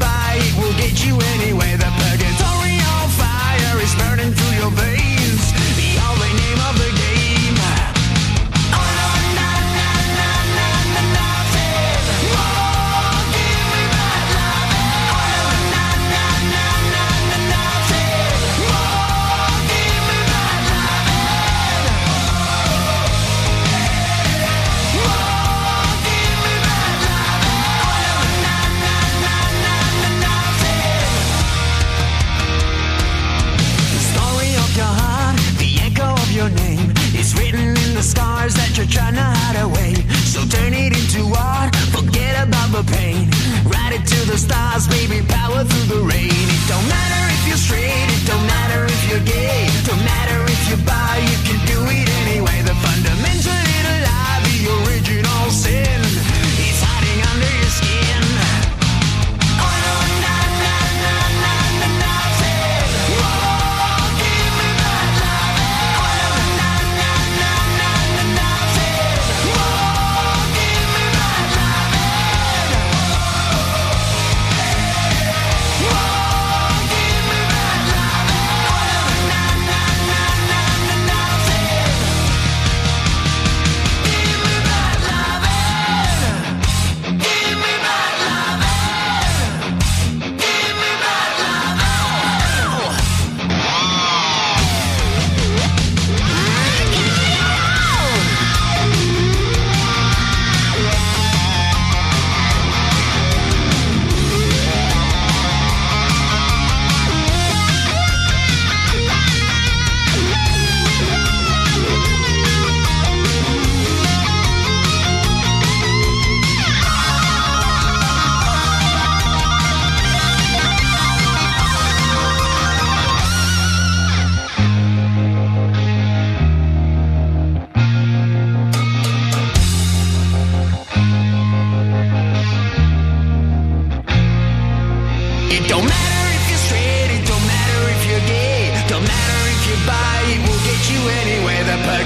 it will get you anyway. the stars, baby, power through the rain. It don't matter if you're straight, it don't matter if you're gay, it don't matter if you're bi. It don't matter if you're straight, it don't matter if you're gay, don't matter if you're bi, it will get you anywhere. The